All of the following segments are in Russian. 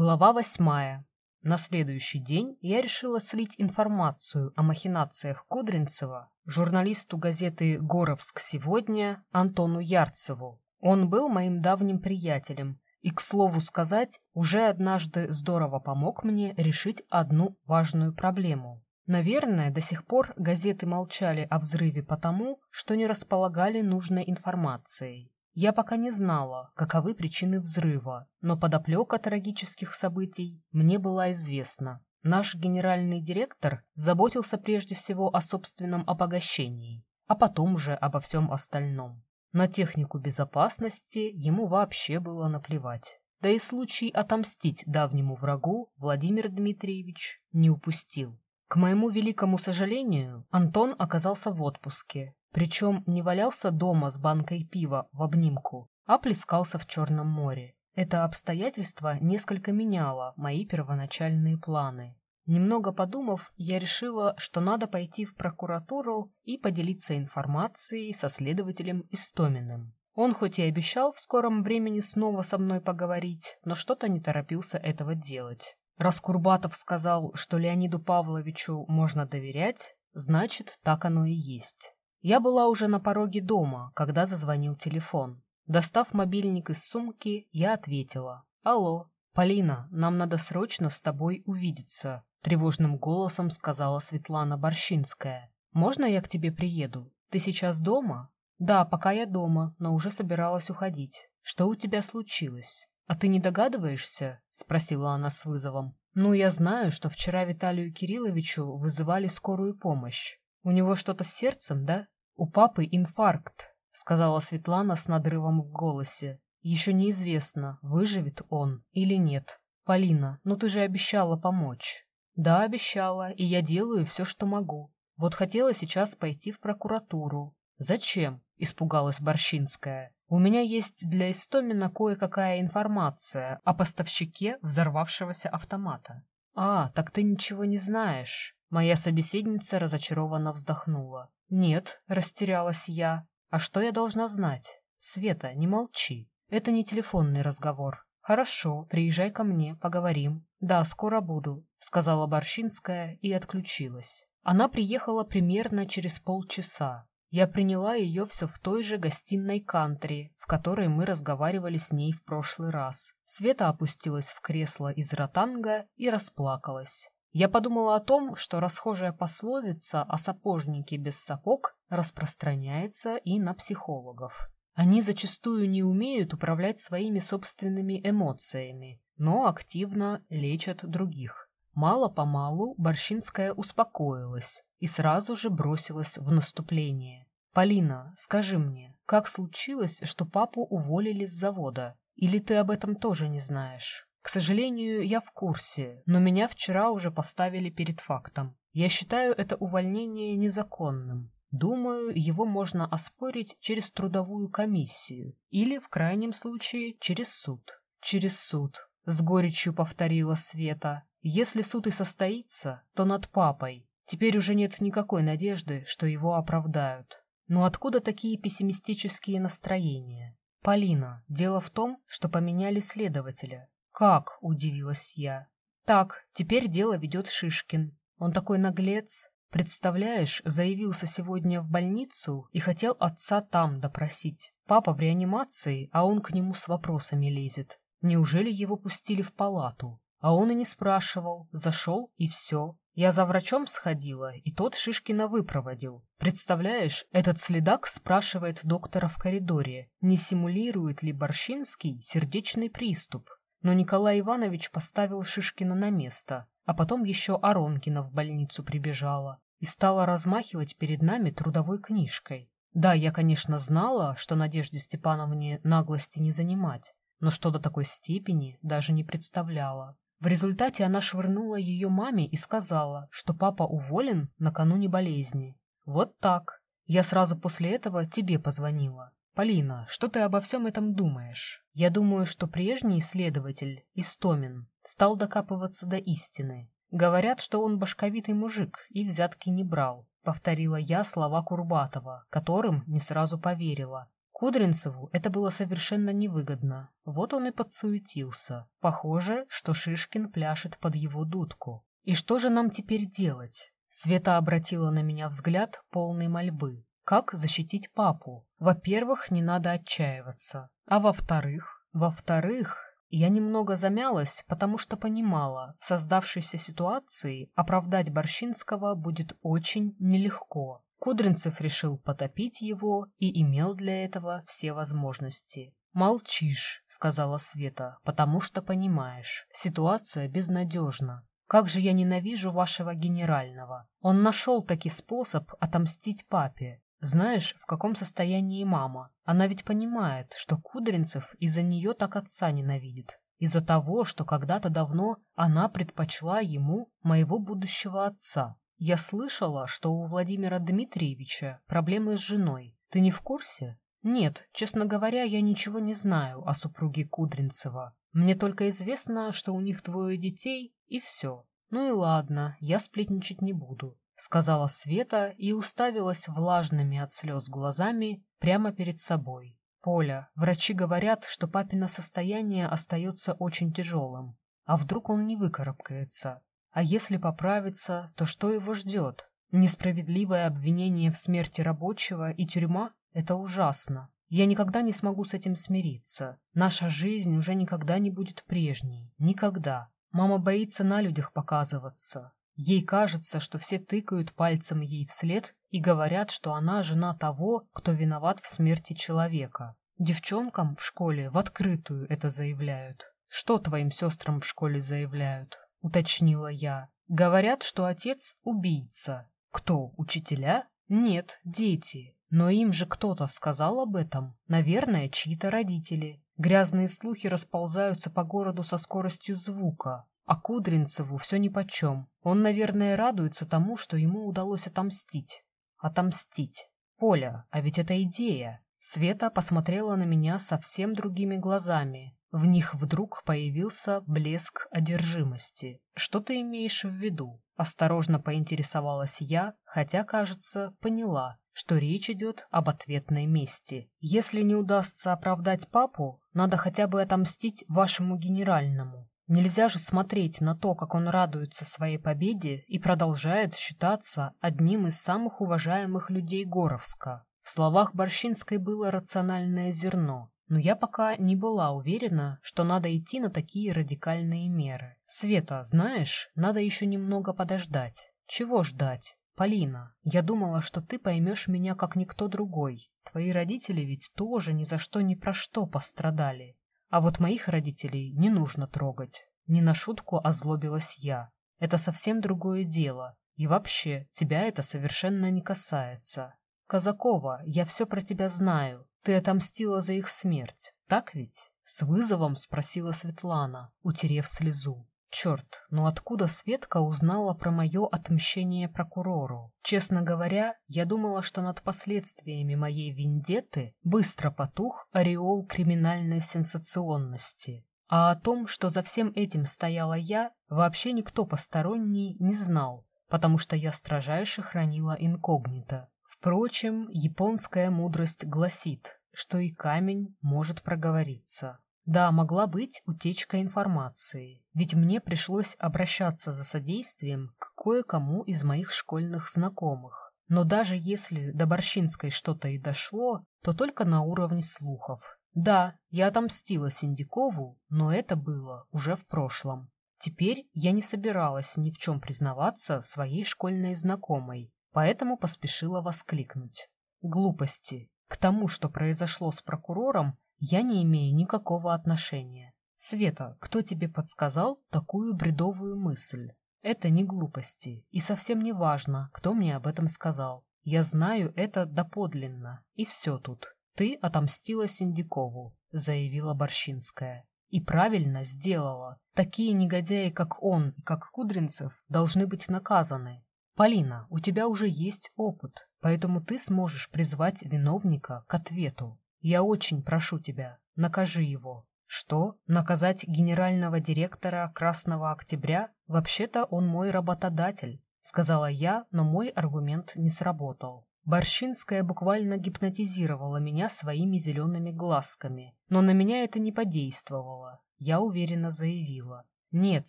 Глава восьмая. На следующий день я решила слить информацию о махинациях Кудринцева журналисту газеты «Горовск сегодня» Антону Ярцеву. Он был моим давним приятелем и, к слову сказать, уже однажды здорово помог мне решить одну важную проблему. Наверное, до сих пор газеты молчали о взрыве потому, что не располагали нужной информацией. Я пока не знала, каковы причины взрыва, но подоплека трагических событий мне была известна. Наш генеральный директор заботился прежде всего о собственном обогащении, а потом же обо всем остальном. На технику безопасности ему вообще было наплевать. Да и случай отомстить давнему врагу Владимир Дмитриевич не упустил. К моему великому сожалению, Антон оказался в отпуске, причем не валялся дома с банкой пива в обнимку, а плескался в Черном море. Это обстоятельство несколько меняло мои первоначальные планы. Немного подумав, я решила, что надо пойти в прокуратуру и поделиться информацией со следователем Истоминым. Он хоть и обещал в скором времени снова со мной поговорить, но что-то не торопился этого делать. Раз Курбатов сказал, что Леониду Павловичу можно доверять, значит, так оно и есть. Я была уже на пороге дома, когда зазвонил телефон. Достав мобильник из сумки, я ответила. «Алло, Полина, нам надо срочно с тобой увидеться», — тревожным голосом сказала Светлана Борщинская. «Можно я к тебе приеду? Ты сейчас дома?» «Да, пока я дома, но уже собиралась уходить. Что у тебя случилось? А ты не догадываешься?» — спросила она с вызовом. «Ну, я знаю, что вчера Виталию Кирилловичу вызывали скорую помощь. У него что-то с сердцем, да? У папы инфаркт, сказала Светлана с надрывом в голосе. Еще неизвестно, выживет он или нет. Полина, ну ты же обещала помочь. Да, обещала, и я делаю все, что могу. Вот хотела сейчас пойти в прокуратуру. Зачем? Испугалась Борщинская. У меня есть для Истомина кое-какая информация о поставщике взорвавшегося автомата. А, так ты ничего не знаешь. Моя собеседница разочарованно вздохнула. «Нет», — растерялась я. «А что я должна знать? Света, не молчи. Это не телефонный разговор. Хорошо, приезжай ко мне, поговорим. Да, скоро буду», — сказала Борщинская и отключилась. Она приехала примерно через полчаса. Я приняла ее все в той же гостиной кантри, в которой мы разговаривали с ней в прошлый раз. Света опустилась в кресло из ротанга и расплакалась. Я подумала о том, что расхожая пословица о сапожнике без сапог распространяется и на психологов. Они зачастую не умеют управлять своими собственными эмоциями, но активно лечат других. Мало-помалу Борщинская успокоилась и сразу же бросилась в наступление. «Полина, скажи мне, как случилось, что папу уволили с завода? Или ты об этом тоже не знаешь?» К сожалению, я в курсе, но меня вчера уже поставили перед фактом. Я считаю это увольнение незаконным. Думаю, его можно оспорить через трудовую комиссию или, в крайнем случае, через суд. Через суд, с горечью повторила Света. Если суд и состоится, то над папой. Теперь уже нет никакой надежды, что его оправдают. Но откуда такие пессимистические настроения? Полина, дело в том, что поменяли следователя. «Как?» — удивилась я. «Так, теперь дело ведет Шишкин. Он такой наглец. Представляешь, заявился сегодня в больницу и хотел отца там допросить. Папа в реанимации, а он к нему с вопросами лезет. Неужели его пустили в палату? А он и не спрашивал. Зашел и все. Я за врачом сходила, и тот Шишкина выпроводил. Представляешь, этот следак спрашивает доктора в коридоре, не симулирует ли Борщинский сердечный приступ но Николай Иванович поставил Шишкина на место, а потом еще Аронкина в больницу прибежала и стала размахивать перед нами трудовой книжкой. Да, я, конечно, знала, что Надежде Степановне наглости не занимать, но что до такой степени даже не представляла. В результате она швырнула ее маме и сказала, что папа уволен накануне болезни. Вот так. Я сразу после этого тебе позвонила. «Полина, что ты обо всем этом думаешь? Я думаю, что прежний исследователь, Истомин, стал докапываться до истины. Говорят, что он башковитый мужик и взятки не брал», — повторила я слова Курбатова, которым не сразу поверила. Кудринцеву это было совершенно невыгодно. Вот он и подсуетился. Похоже, что Шишкин пляшет под его дудку. И что же нам теперь делать? Света обратила на меня взгляд полной мольбы. Как защитить папу? Во-первых, не надо отчаиваться. А во-вторых? Во-вторых, я немного замялась, потому что понимала, в создавшейся ситуации оправдать Борщинского будет очень нелегко. Кудринцев решил потопить его и имел для этого все возможности. «Молчишь», — сказала Света, — «потому что понимаешь, ситуация безнадежна. Как же я ненавижу вашего генерального. Он нашел таки способ отомстить папе. Знаешь, в каком состоянии мама? Она ведь понимает, что Кудринцев из-за нее так отца ненавидит. Из-за того, что когда-то давно она предпочла ему моего будущего отца. Я слышала, что у Владимира Дмитриевича проблемы с женой. Ты не в курсе? Нет, честно говоря, я ничего не знаю о супруге Кудринцева. Мне только известно, что у них двое детей, и все. Ну и ладно, я сплетничать не буду сказала Света и уставилась влажными от слез глазами прямо перед собой. Поля, врачи говорят, что папино состояние остается очень тяжелым. А вдруг он не выкарабкается? А если поправится, то что его ждет? Несправедливое обвинение в смерти рабочего и тюрьма — это ужасно. Я никогда не смогу с этим смириться. Наша жизнь уже никогда не будет прежней. Никогда. Мама боится на людях показываться. Ей кажется, что все тыкают пальцем ей вслед и говорят, что она жена того, кто виноват в смерти человека. Девчонкам в школе в открытую это заявляют. «Что твоим сестрам в школе заявляют?» — уточнила я. «Говорят, что отец — убийца». «Кто, учителя?» «Нет, дети. Но им же кто-то сказал об этом. Наверное, чьи-то родители. Грязные слухи расползаются по городу со скоростью звука. А Кудринцеву все нипочем. Он, наверное, радуется тому, что ему удалось отомстить. Отомстить. Поля, а ведь это идея. Света посмотрела на меня совсем другими глазами. В них вдруг появился блеск одержимости. Что ты имеешь в виду? Осторожно поинтересовалась я, хотя, кажется, поняла, что речь идет об ответной мести. Если не удастся оправдать папу, надо хотя бы отомстить вашему генеральному. Нельзя же смотреть на то, как он радуется своей победе и продолжает считаться одним из самых уважаемых людей Горовска. В словах Борщинской было рациональное зерно, но я пока не была уверена, что надо идти на такие радикальные меры. Света, знаешь, надо еще немного подождать. Чего ждать? Полина, я думала, что ты поймешь меня как никто другой. Твои родители ведь тоже ни за что ни про что пострадали. А вот моих родителей не нужно трогать. Не на шутку озлобилась я. Это совсем другое дело. И вообще, тебя это совершенно не касается. Казакова, я все про тебя знаю. Ты отомстила за их смерть, так ведь? С вызовом спросила Светлана, утерев слезу. Черт, ну откуда Светка узнала про мое отмщение прокурору? Честно говоря, я думала, что над последствиями моей вендетты быстро потух ореол криминальной сенсационности. А о том, что за всем этим стояла я, вообще никто посторонний не знал, потому что я строжайше хранила инкогнито. Впрочем, японская мудрость гласит, что и камень может проговориться. Да, могла быть утечка информации, ведь мне пришлось обращаться за содействием к кое-кому из моих школьных знакомых. Но даже если до Борщинской что-то и дошло, то только на уровне слухов. Да, я отомстила Синдикову, но это было уже в прошлом. Теперь я не собиралась ни в чем признаваться своей школьной знакомой, поэтому поспешила воскликнуть. Глупости. К тому, что произошло с прокурором, я не имею никакого отношения. Света, кто тебе подсказал такую бредовую мысль? Это не глупости, и совсем не важно, кто мне об этом сказал. Я знаю это доподлинно, и все тут. Ты отомстила Синдикову, заявила Борщинская. И правильно сделала. Такие негодяи, как он и как Кудринцев, должны быть наказаны. Полина, у тебя уже есть опыт, поэтому ты сможешь призвать виновника к ответу. Я очень прошу тебя, накажи его. Что? Наказать генерального директора Красного Октября? Вообще-то он мой работодатель, сказала я, но мой аргумент не сработал. Борщинская буквально гипнотизировала меня своими зелеными глазками, но на меня это не подействовало. Я уверенно заявила. «Нет,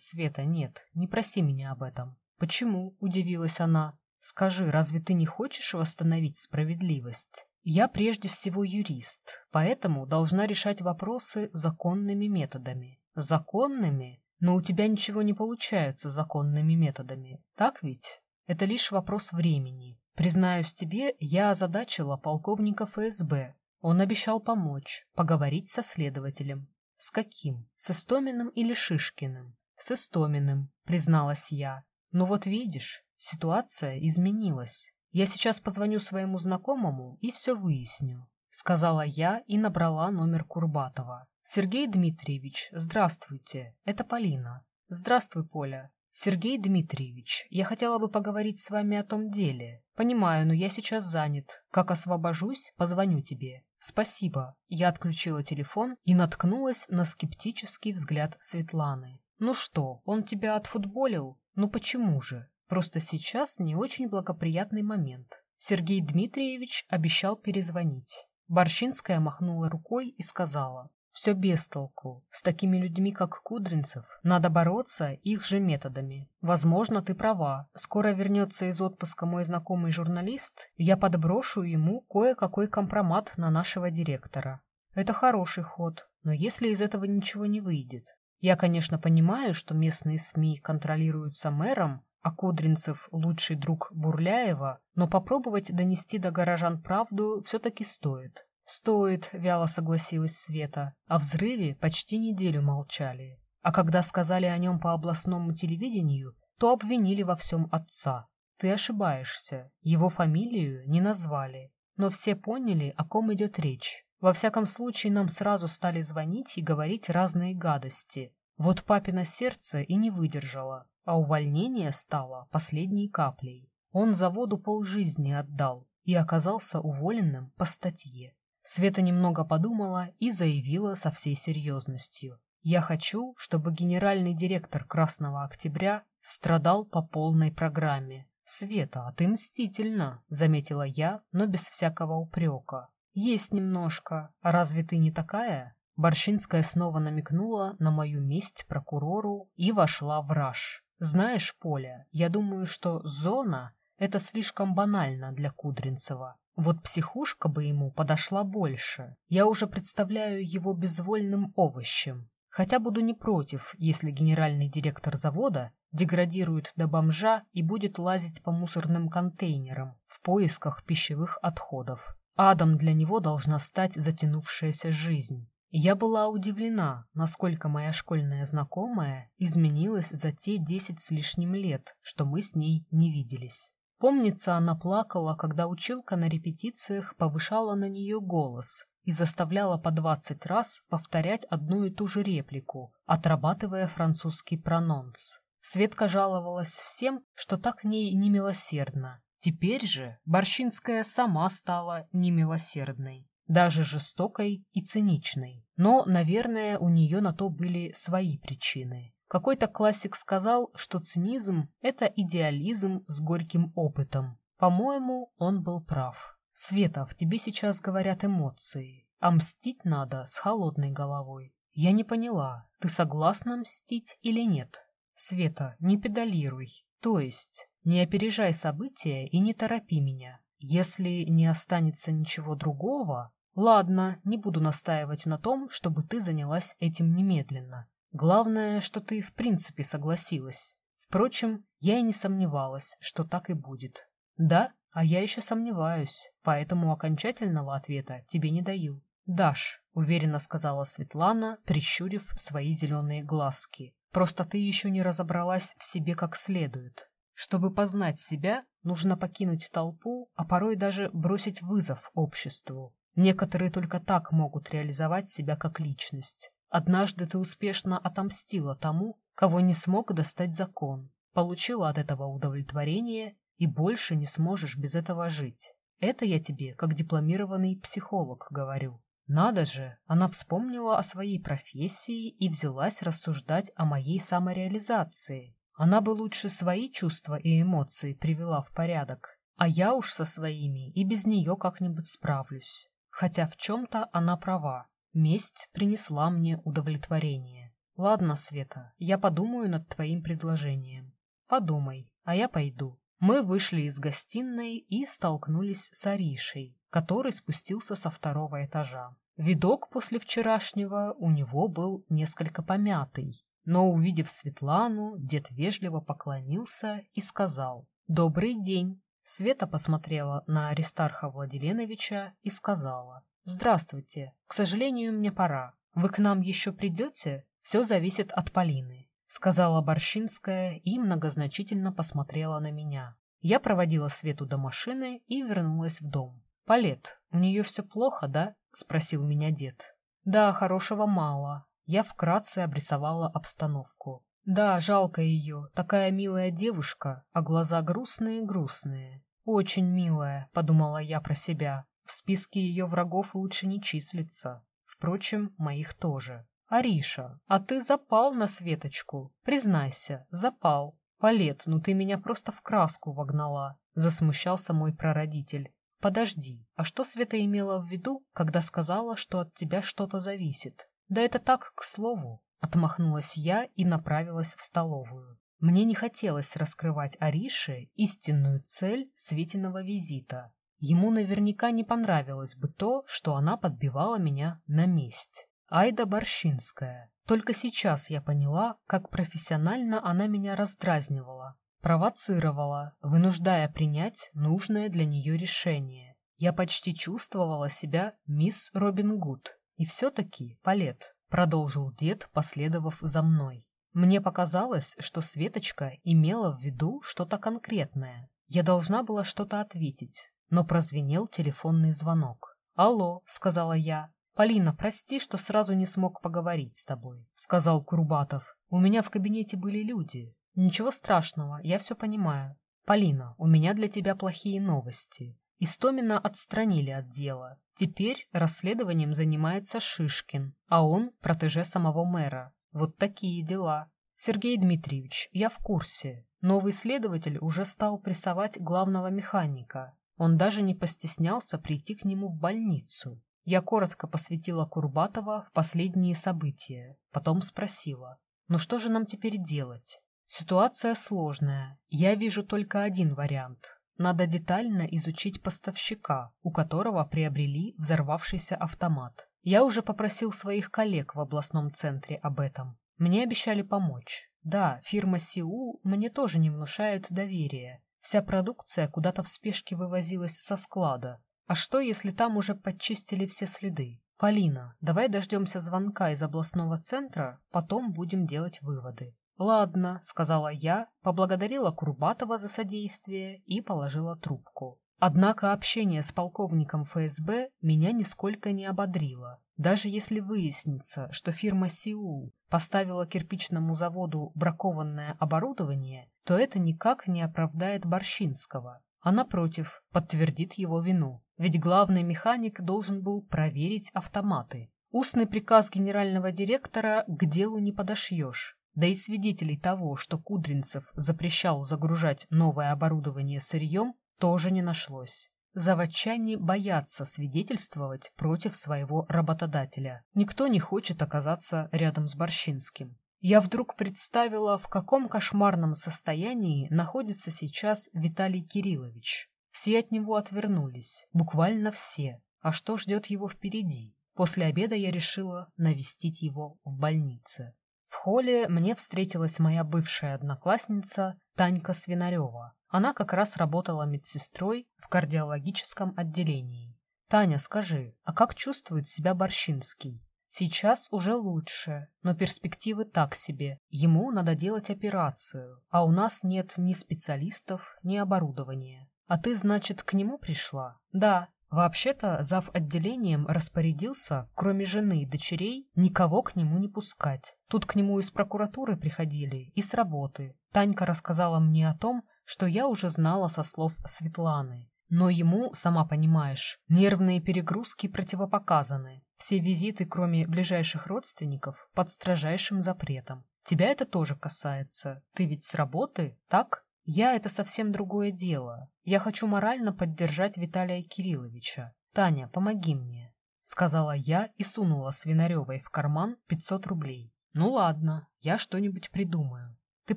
Света, нет, не проси меня об этом». «Почему?» — удивилась она. «Скажи, разве ты не хочешь восстановить справедливость?» «Я прежде всего юрист, поэтому должна решать вопросы законными методами». «Законными? Но у тебя ничего не получается законными методами, так ведь? Это лишь вопрос времени. Признаюсь тебе, я озадачила полковника ФСБ. Он обещал помочь, поговорить со следователем. С каким? С Истоминым или Шишкиным? С Истоминым, призналась я. Ну вот видишь, ситуация изменилась. Я сейчас позвоню своему знакомому и все выясню. Сказала я и набрала номер Курбатова. «Сергей Дмитриевич, здравствуйте. Это Полина». «Здравствуй, Поля. «Сергей Дмитриевич, я хотела бы поговорить с вами о том деле. Понимаю, но я сейчас занят. Как освобожусь, позвоню тебе. Спасибо». Я отключила телефон и наткнулась на скептический взгляд Светланы. «Ну что, он тебя отфутболил? Ну почему же? Просто сейчас не очень благоприятный момент». Сергей Дмитриевич обещал перезвонить. Борщинская махнула рукой и сказала, все без толку. С такими людьми, как Кудринцев, надо бороться их же методами. Возможно, ты права. Скоро вернется из отпуска мой знакомый журналист, я подброшу ему кое-какой компромат на нашего директора. Это хороший ход, но если из этого ничего не выйдет. Я, конечно, понимаю, что местные СМИ контролируются мэром, а Кудринцев — лучший друг Бурляева, но попробовать донести до горожан правду все-таки стоит. «Стоит», — вяло согласилась Света. О взрыве почти неделю молчали. А когда сказали о нем по областному телевидению, то обвинили во всем отца. Ты ошибаешься. Его фамилию не назвали. Но все поняли, о ком идет речь. Во всяком случае, нам сразу стали звонить и говорить разные гадости. Вот папина сердце и не выдержало, а увольнение стало последней каплей. Он заводу полжизни отдал и оказался уволенным по статье. Света немного подумала и заявила со всей серьезностью. «Я хочу, чтобы генеральный директор Красного Октября страдал по полной программе. Света, а ты мстительна», — заметила я, но без всякого упрека. «Есть немножко. А разве ты не такая?» Борщинская снова намекнула на мою месть прокурору и вошла в раж. «Знаешь, Поля, я думаю, что зона — это слишком банально для Кудринцева. Вот психушка бы ему подошла больше. Я уже представляю его безвольным овощем. Хотя буду не против, если генеральный директор завода деградирует до бомжа и будет лазить по мусорным контейнерам в поисках пищевых отходов. Адом для него должна стать затянувшаяся жизнь. Я была удивлена, насколько моя школьная знакомая изменилась за те десять с лишним лет, что мы с ней не виделись. Помнится, она плакала, когда училка на репетициях повышала на нее голос и заставляла по двадцать раз повторять одну и ту же реплику, отрабатывая французский прононс. Светка жаловалась всем, что так к ней немилосердно. Теперь же Борщинская сама стала немилосердной, даже жестокой и циничной. Но, наверное, у нее на то были свои причины. Какой-то классик сказал, что цинизм — это идеализм с горьким опытом. По-моему, он был прав. Света, в тебе сейчас говорят эмоции, а мстить надо с холодной головой. Я не поняла, ты согласна мстить или нет? Света, не педалируй. То есть, не опережай события и не торопи меня. Если не останется ничего другого, ладно, не буду настаивать на том, чтобы ты занялась этим немедленно. Главное, что ты в принципе согласилась. Впрочем, я и не сомневалась, что так и будет. Да, а я еще сомневаюсь, поэтому окончательного ответа тебе не даю. «Дашь», — уверенно сказала Светлана, прищурив свои зеленые глазки. «Просто ты еще не разобралась в себе как следует. Чтобы познать себя, нужно покинуть толпу, а порой даже бросить вызов обществу. Некоторые только так могут реализовать себя как личность. Однажды ты успешно отомстила тому, кого не смог достать закон, получила от этого удовлетворение и больше не сможешь без этого жить. Это я тебе, как дипломированный психолог, говорю. Надо же, она вспомнила о своей профессии и взялась рассуждать о моей самореализации. Она бы лучше свои чувства и эмоции привела в порядок, А я уж со своими и без нее как-нибудь справлюсь. Хотя в чем-то она права. Месть принесла мне удовлетворение. Ладно, Света, я подумаю над твоим предложением. Подумай, а я пойду. Мы вышли из гостиной и столкнулись с Аришей, который спустился со второго этажа. Видок после вчерашнего у него был несколько помятый, но, увидев Светлану, дед вежливо поклонился и сказал «Добрый день». Света посмотрела на Аристарха Владиленовича и сказала «Здравствуйте. К сожалению, мне пора. Вы к нам еще придете? Все зависит от Полины сказала Борщинская и многозначительно посмотрела на меня. Я проводила Свету до машины и вернулась в дом. «Палет, у нее все плохо, да?» — спросил меня дед. «Да, хорошего мало». Я вкратце обрисовала обстановку. «Да, жалко ее. Такая милая девушка, а глаза грустные-грустные». «Очень милая», — подумала я про себя. «В списке ее врагов лучше не числиться. Впрочем, моих тоже». «Ариша, а ты запал на Светочку? Признайся, запал. Палет, ну ты меня просто в краску вогнала», — засмущался мой прародитель. «Подожди, а что Света имела в виду, когда сказала, что от тебя что-то зависит?» «Да это так, к слову», — отмахнулась я и направилась в столовую. Мне не хотелось раскрывать Арише истинную цель Светиного визита. Ему наверняка не понравилось бы то, что она подбивала меня на месть. Айда Борщинская. Только сейчас я поняла, как профессионально она меня раздразнивала, провоцировала, вынуждая принять нужное для нее решение. Я почти чувствовала себя мисс Робин Гуд. И все-таки, Палет, продолжил дед, последовав за мной. Мне показалось, что Светочка имела в виду что-то конкретное. Я должна была что-то ответить, но прозвенел телефонный звонок. «Алло», — сказала я, «Полина, прости, что сразу не смог поговорить с тобой», — сказал Курбатов. «У меня в кабинете были люди. Ничего страшного, я все понимаю. Полина, у меня для тебя плохие новости. Истомина отстранили от дела. Теперь расследованием занимается Шишкин, а он протеже самого мэра. Вот такие дела. Сергей Дмитриевич, я в курсе. Новый следователь уже стал прессовать главного механика. Он даже не постеснялся прийти к нему в больницу. Я коротко посвятила Курбатова в последние события, потом спросила, ну что же нам теперь делать? Ситуация сложная, я вижу только один вариант. Надо детально изучить поставщика, у которого приобрели взорвавшийся автомат. Я уже попросил своих коллег в областном центре об этом. Мне обещали помочь. Да, фирма «Сеул» мне тоже не внушает доверия. Вся продукция куда-то в спешке вывозилась со склада, а что, если там уже подчистили все следы? Полина, давай дождемся звонка из областного центра, потом будем делать выводы. Ладно, сказала я, поблагодарила Курбатова за содействие и положила трубку. Однако общение с полковником ФСБ меня нисколько не ободрило. Даже если выяснится, что фирма «Сеул» поставила кирпичному заводу бракованное оборудование, то это никак не оправдает Борщинского, а напротив, подтвердит его вину. Ведь главный механик должен был проверить автоматы. Устный приказ генерального директора к делу не подошьешь. Да и свидетелей того, что Кудринцев запрещал загружать новое оборудование сырьем, тоже не нашлось. Заводчане боятся свидетельствовать против своего работодателя. Никто не хочет оказаться рядом с Борщинским. Я вдруг представила, в каком кошмарном состоянии находится сейчас Виталий Кириллович. Все от него отвернулись, буквально все. А что ждет его впереди? После обеда я решила навестить его в больнице. В холле мне встретилась моя бывшая одноклассница Танька Свинарева. Она как раз работала медсестрой в кардиологическом отделении. «Таня, скажи, а как чувствует себя Борщинский?» «Сейчас уже лучше, но перспективы так себе. Ему надо делать операцию, а у нас нет ни специалистов, ни оборудования. «А ты, значит, к нему пришла?» «Да. Вообще-то зав. отделением распорядился, кроме жены и дочерей, никого к нему не пускать. Тут к нему из прокуратуры приходили и с работы. Танька рассказала мне о том, что я уже знала со слов Светланы. Но ему, сама понимаешь, нервные перегрузки противопоказаны. Все визиты, кроме ближайших родственников, под строжайшим запретом. Тебя это тоже касается. Ты ведь с работы, так? Я — это совсем другое дело. Я хочу морально поддержать Виталия Кирилловича. Таня, помоги мне, — сказала я и сунула Свинаревой в карман 500 рублей. Ну ладно, я что-нибудь придумаю. Ты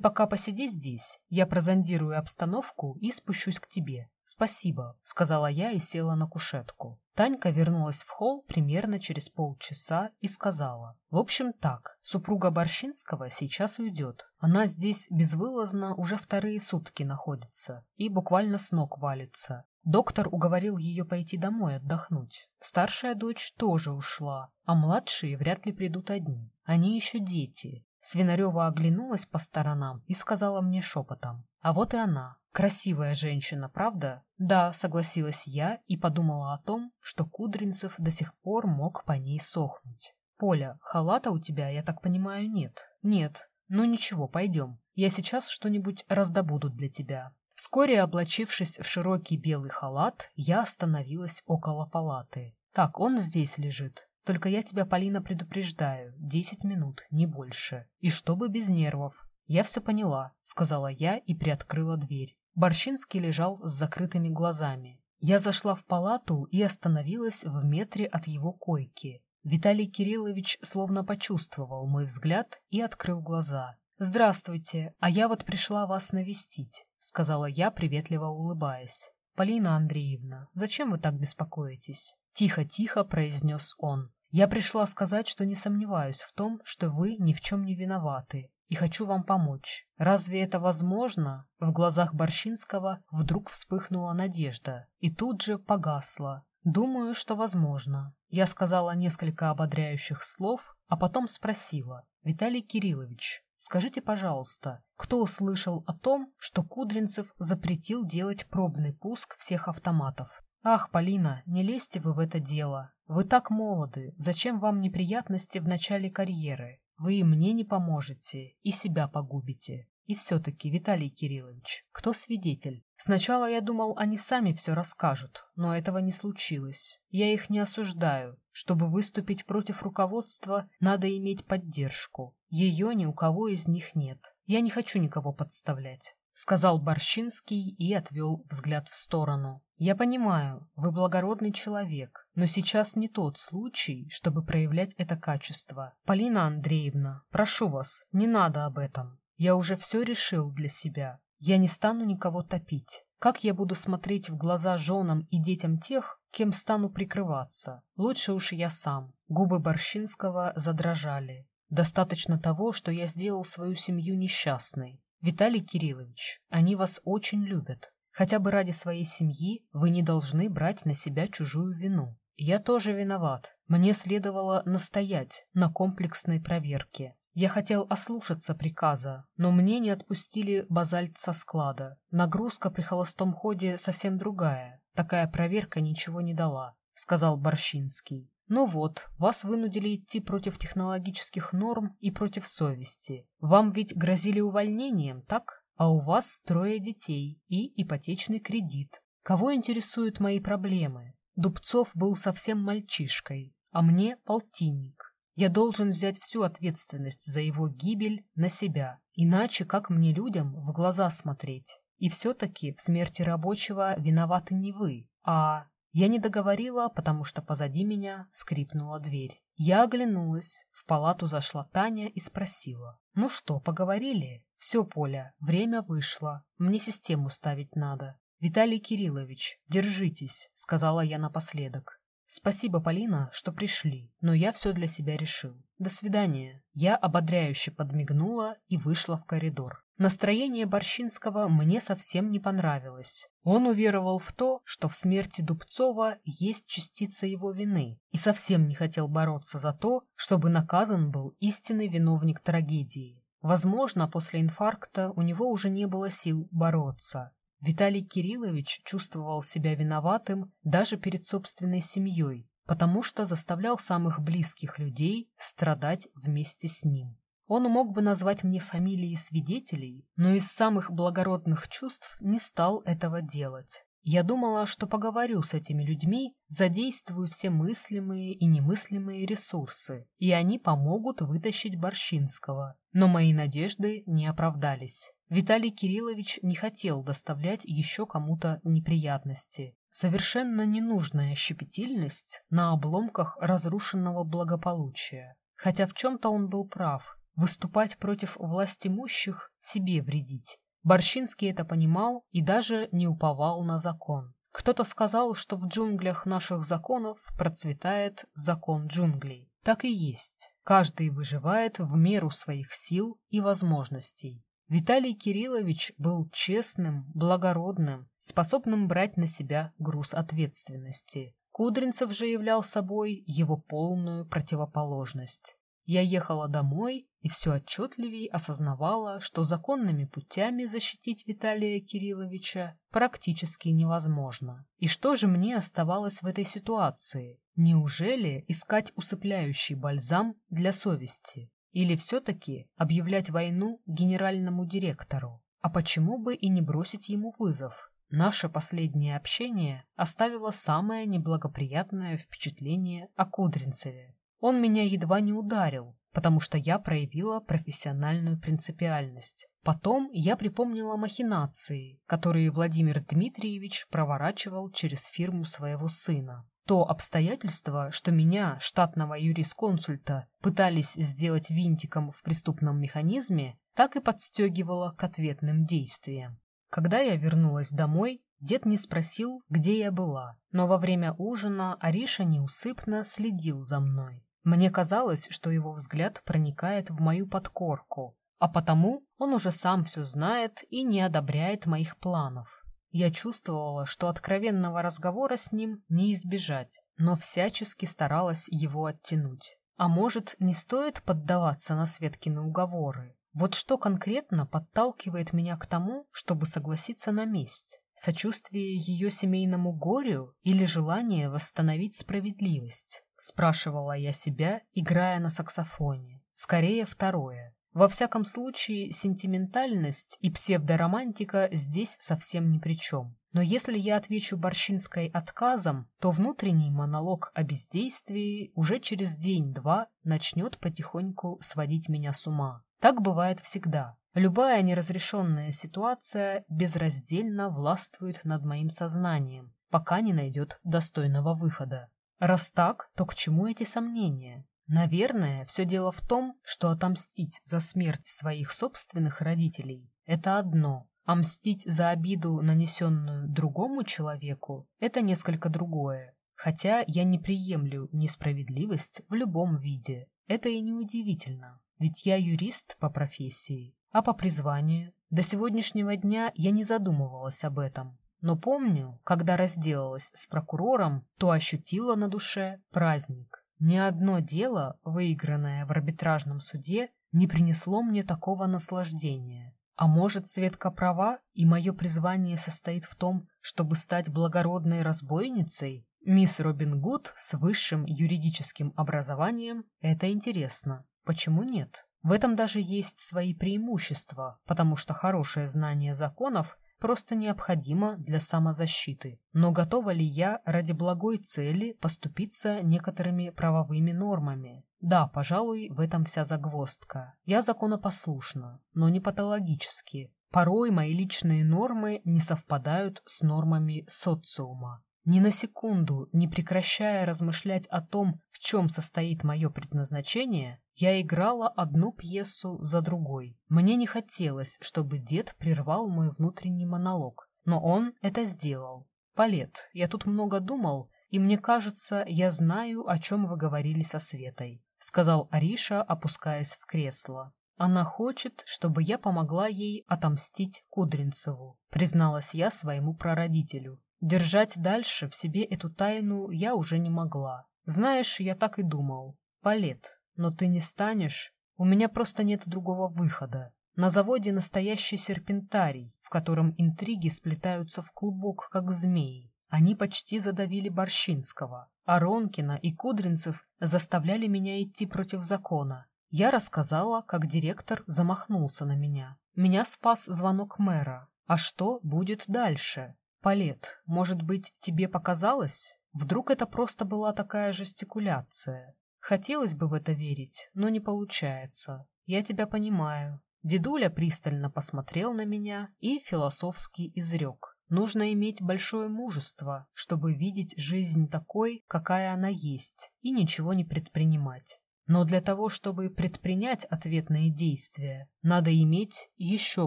пока посиди здесь, я прозондирую обстановку и спущусь к тебе. Спасибо, сказала я и села на кушетку. Танька вернулась в холл примерно через полчаса и сказала. В общем так, супруга Борщинского сейчас уйдет. Она здесь безвылазно уже вторые сутки находится и буквально с ног валится. Доктор уговорил ее пойти домой отдохнуть. Старшая дочь тоже ушла, а младшие вряд ли придут одни. Они еще дети, Свинарева оглянулась по сторонам и сказала мне шепотом. А вот и она. Красивая женщина, правда? Да, согласилась я и подумала о том, что Кудринцев до сих пор мог по ней сохнуть. Поля, халата у тебя, я так понимаю, нет? Нет. Ну ничего, пойдем. Я сейчас что-нибудь раздобуду для тебя. Вскоре, облачившись в широкий белый халат, я остановилась около палаты. Так, он здесь лежит. Только я тебя, Полина, предупреждаю. Десять минут, не больше. И чтобы без нервов. Я все поняла, сказала я и приоткрыла дверь. Борщинский лежал с закрытыми глазами. Я зашла в палату и остановилась в метре от его койки. Виталий Кириллович словно почувствовал мой взгляд и открыл глаза. «Здравствуйте, а я вот пришла вас навестить», — сказала я, приветливо улыбаясь. «Полина Андреевна, зачем вы так беспокоитесь?» Тихо-тихо произнес он. Я пришла сказать, что не сомневаюсь в том, что вы ни в чем не виноваты, и хочу вам помочь. Разве это возможно? В глазах Борщинского вдруг вспыхнула надежда и тут же погасла. Думаю, что возможно. Я сказала несколько ободряющих слов, а потом спросила. Виталий Кириллович, скажите, пожалуйста, кто услышал о том, что Кудринцев запретил делать пробный пуск всех автоматов? «Ах, Полина, не лезьте вы в это дело. Вы так молоды. Зачем вам неприятности в начале карьеры? Вы и мне не поможете, и себя погубите. И все-таки, Виталий Кириллович, кто свидетель? Сначала я думал, они сами все расскажут, но этого не случилось. Я их не осуждаю. Чтобы выступить против руководства, надо иметь поддержку. Ее ни у кого из них нет. Я не хочу никого подставлять. — сказал Борщинский и отвел взгляд в сторону. «Я понимаю, вы благородный человек, но сейчас не тот случай, чтобы проявлять это качество. Полина Андреевна, прошу вас, не надо об этом. Я уже все решил для себя. Я не стану никого топить. Как я буду смотреть в глаза женам и детям тех, кем стану прикрываться? Лучше уж я сам». Губы Борщинского задрожали. Достаточно того, что я сделал свою семью несчастной. Виталий Кириллович, они вас очень любят. Хотя бы ради своей семьи вы не должны брать на себя чужую вину. Я тоже виноват. Мне следовало настоять на комплексной проверке. Я хотел ослушаться приказа, но мне не отпустили базальт со склада. Нагрузка при холостом ходе совсем другая. Такая проверка ничего не дала, сказал Борщинский. Ну вот, вас вынудили идти против технологических норм и против совести. Вам ведь грозили увольнением, так? А у вас трое детей и ипотечный кредит. Кого интересуют мои проблемы? Дубцов был совсем мальчишкой, а мне полтинник. Я должен взять всю ответственность за его гибель на себя, иначе как мне людям в глаза смотреть? И все-таки в смерти рабочего виноваты не вы, а я не договорила, потому что позади меня скрипнула дверь. Я оглянулась, в палату зашла Таня и спросила. «Ну что, поговорили?» «Все, Поля, время вышло. Мне систему ставить надо». «Виталий Кириллович, держитесь», — сказала я напоследок. «Спасибо, Полина, что пришли, но я все для себя решил. До свидания». Я ободряюще подмигнула и вышла в коридор. Настроение Борщинского мне совсем не понравилось. Он уверовал в то, что в смерти Дубцова есть частица его вины, и совсем не хотел бороться за то, чтобы наказан был истинный виновник трагедии. Возможно, после инфаркта у него уже не было сил бороться. Виталий Кириллович чувствовал себя виноватым даже перед собственной семьей, потому что заставлял самых близких людей страдать вместе с ним. Он мог бы назвать мне фамилии свидетелей, но из самых благородных чувств не стал этого делать. Я думала, что поговорю с этими людьми, задействую все мыслимые и немыслимые ресурсы, и они помогут вытащить Борщинского. Но мои надежды не оправдались. Виталий Кириллович не хотел доставлять еще кому-то неприятности. Совершенно ненужная щепетильность на обломках разрушенного благополучия. Хотя в чем-то он был прав. Выступать против власть имущих – себе вредить. Борщинский это понимал и даже не уповал на закон. Кто-то сказал, что в джунглях наших законов процветает закон джунглей. Так и есть. Каждый выживает в меру своих сил и возможностей. Виталий Кириллович был честным, благородным, способным брать на себя груз ответственности. Кудринцев же являл собой его полную противоположность. Я ехала домой и все отчетливее осознавала, что законными путями защитить Виталия Кирилловича практически невозможно. И что же мне оставалось в этой ситуации? Неужели искать усыпляющий бальзам для совести? Или все-таки объявлять войну генеральному директору? А почему бы и не бросить ему вызов? Наше последнее общение оставило самое неблагоприятное впечатление о Кудринцеве. Он меня едва не ударил, потому что я проявила профессиональную принципиальность. Потом я припомнила махинации, которые Владимир Дмитриевич проворачивал через фирму своего сына. То обстоятельство, что меня, штатного юрисконсульта, пытались сделать винтиком в преступном механизме, так и подстегивало к ответным действиям. Когда я вернулась домой, дед не спросил, где я была, но во время ужина Ариша неусыпно следил за мной. Мне казалось, что его взгляд проникает в мою подкорку, а потому он уже сам все знает и не одобряет моих планов. Я чувствовала, что откровенного разговора с ним не избежать, но всячески старалась его оттянуть. А может, не стоит поддаваться на Светкины уговоры? Вот что конкретно подталкивает меня к тому, чтобы согласиться на месть? Сочувствие ее семейному горю или желание восстановить справедливость? Спрашивала я себя, играя на саксофоне. Скорее второе. Во всяком случае, сентиментальность и псевдоромантика здесь совсем ни при чем. Но если я отвечу Борщинской отказом, то внутренний монолог о бездействии уже через день-два начнет потихоньку сводить меня с ума. Так бывает всегда. Любая неразрешенная ситуация безраздельно властвует над моим сознанием, пока не найдет достойного выхода. Раз так, то к чему эти сомнения? Наверное, все дело в том, что отомстить за смерть своих собственных родителей – это одно, а мстить за обиду, нанесенную другому человеку – это несколько другое. Хотя я не приемлю несправедливость в любом виде. Это и не удивительно, ведь я юрист по профессии, а по призванию. До сегодняшнего дня я не задумывалась об этом. Но помню, когда разделалась с прокурором, то ощутила на душе праздник. Ни одно дело, выигранное в арбитражном суде, не принесло мне такого наслаждения. А может, Светка права, и мое призвание состоит в том, чтобы стать благородной разбойницей? Мисс Робин Гуд с высшим юридическим образованием – это интересно. Почему нет? В этом даже есть свои преимущества, потому что хорошее знание законов просто необходимо для самозащиты. Но готова ли я ради благой цели поступиться некоторыми правовыми нормами? Да, пожалуй, в этом вся загвоздка. Я законопослушна, но не патологически. Порой мои личные нормы не совпадают с нормами социума. Ни на секунду, не прекращая размышлять о том, в чем состоит мое предназначение, я играла одну пьесу за другой. Мне не хотелось, чтобы дед прервал мой внутренний монолог, но он это сделал. Палет, я тут много думал, и мне кажется, я знаю, о чем вы говорили со Светой, сказал Ариша, опускаясь в кресло. Она хочет, чтобы я помогла ей отомстить Кудринцеву, призналась я своему прародителю. Держать дальше в себе эту тайну я уже не могла. Знаешь, я так и думал. Палет, но ты не станешь. У меня просто нет другого выхода. На заводе настоящий серпентарий, в котором интриги сплетаются в клубок, как змеи. Они почти задавили Борщинского, а Ронкина и Кудринцев заставляли меня идти против закона. Я рассказала, как директор замахнулся на меня. Меня спас звонок мэра. А что будет дальше? Палет, может быть, тебе показалось? Вдруг это просто была такая жестикуляция? Хотелось бы в это верить, но не получается. Я тебя понимаю. Дедуля пристально посмотрел на меня и философски изрек. Нужно иметь большое мужество, чтобы видеть жизнь такой, какая она есть, и ничего не предпринимать. Но для того, чтобы предпринять ответные действия, надо иметь еще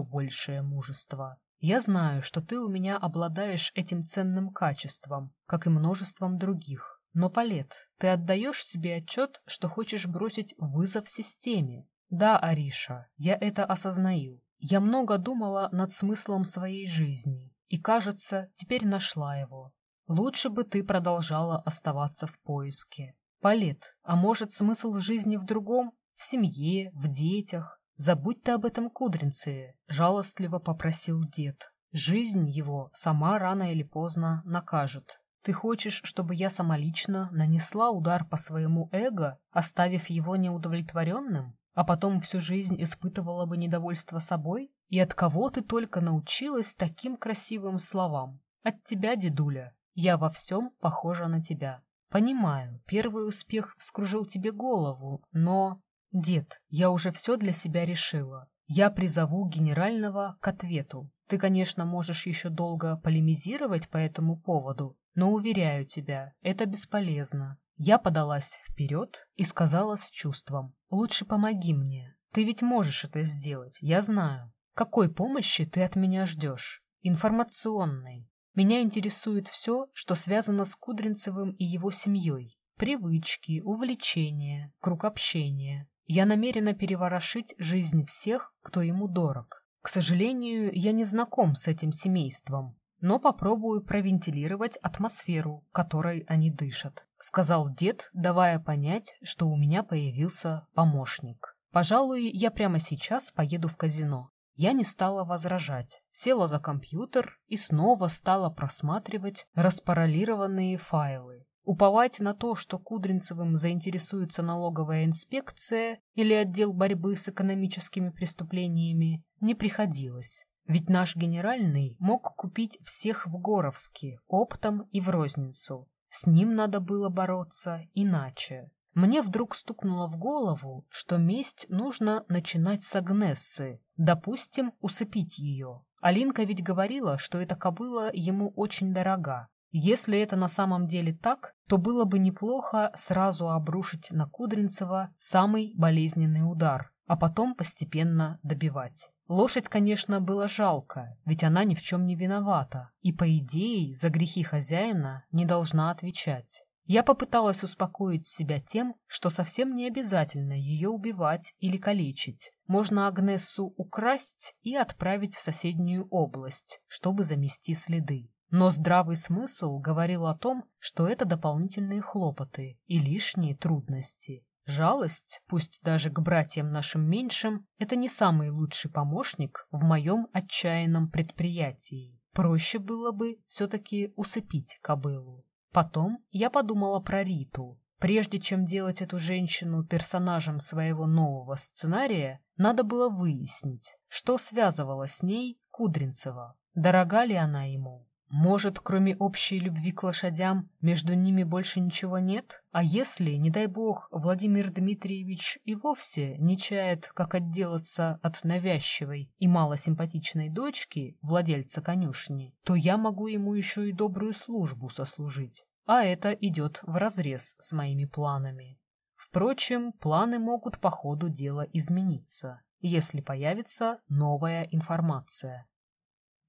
большее мужество. Я знаю, что ты у меня обладаешь этим ценным качеством, как и множеством других. Но, Палет, ты отдаешь себе отчет, что хочешь бросить вызов системе, да, Ариша, я это осознаю. Я много думала над смыслом своей жизни и, кажется, теперь нашла его. Лучше бы ты продолжала оставаться в поиске. Палет, а может, смысл жизни в другом? В семье, в детях? Забудь ты об этом Кудринцеве, жалостливо попросил дед. Жизнь его сама рано или поздно накажет. Ты хочешь, чтобы я самолично нанесла удар по своему эго, оставив его неудовлетворенным? а потом всю жизнь испытывала бы недовольство собой? И от кого ты только научилась таким красивым словам? От тебя, дедуля. Я во всем похожа на тебя. Понимаю, первый успех вскружил тебе голову, но... Дед, я уже все для себя решила. Я призову генерального к ответу. Ты, конечно, можешь еще долго полемизировать по этому поводу, но, уверяю тебя, это бесполезно. Я подалась вперед и сказала с чувством. «Лучше помоги мне. Ты ведь можешь это сделать, я знаю. Какой помощи ты от меня ждешь? Информационной. Меня интересует все, что связано с Кудринцевым и его семьей. Привычки, увлечения, круг общения. Я намерена переворошить жизнь всех, кто ему дорог. К сожалению, я не знаком с этим семейством, но попробую провентилировать атмосферу, которой они дышат», — сказал дед, давая понять, что у меня появился помощник. «Пожалуй, я прямо сейчас поеду в казино». Я не стала возражать, села за компьютер и снова стала просматривать распараллированные файлы. Уповать на то, что Кудринцевым заинтересуется налоговая инспекция или отдел борьбы с экономическими преступлениями, не приходилось. Ведь наш генеральный мог купить всех в Горовске, оптом и в розницу. С ним надо было бороться иначе. Мне вдруг стукнуло в голову, что месть нужно начинать с Агнессы, допустим, усыпить ее. Алинка ведь говорила, что эта кобыла ему очень дорога. Если это на самом деле так, то было бы неплохо сразу обрушить на Кудринцева самый болезненный удар, а потом постепенно добивать. Лошадь, конечно, было жалко, ведь она ни в чем не виновата, и, по идее, за грехи хозяина не должна отвечать. Я попыталась успокоить себя тем, что совсем не обязательно ее убивать или калечить. Можно Агнессу украсть и отправить в соседнюю область, чтобы замести следы. Но здравый смысл говорил о том, что это дополнительные хлопоты и лишние трудности. Жалость, пусть даже к братьям нашим меньшим, это не самый лучший помощник в моем отчаянном предприятии. Проще было бы все-таки усыпить кобылу. Потом я подумала про Риту. Прежде чем делать эту женщину персонажем своего нового сценария, надо было выяснить, что связывало с ней Кудринцева. Дорога ли она ему? Может, кроме общей любви к лошадям, между ними больше ничего нет? А если, не дай бог, Владимир Дмитриевич и вовсе не чает, как отделаться от навязчивой и малосимпатичной дочки, владельца конюшни, то я могу ему еще и добрую службу сослужить. А это идет вразрез с моими планами. Впрочем, планы могут по ходу дела измениться, если появится новая информация.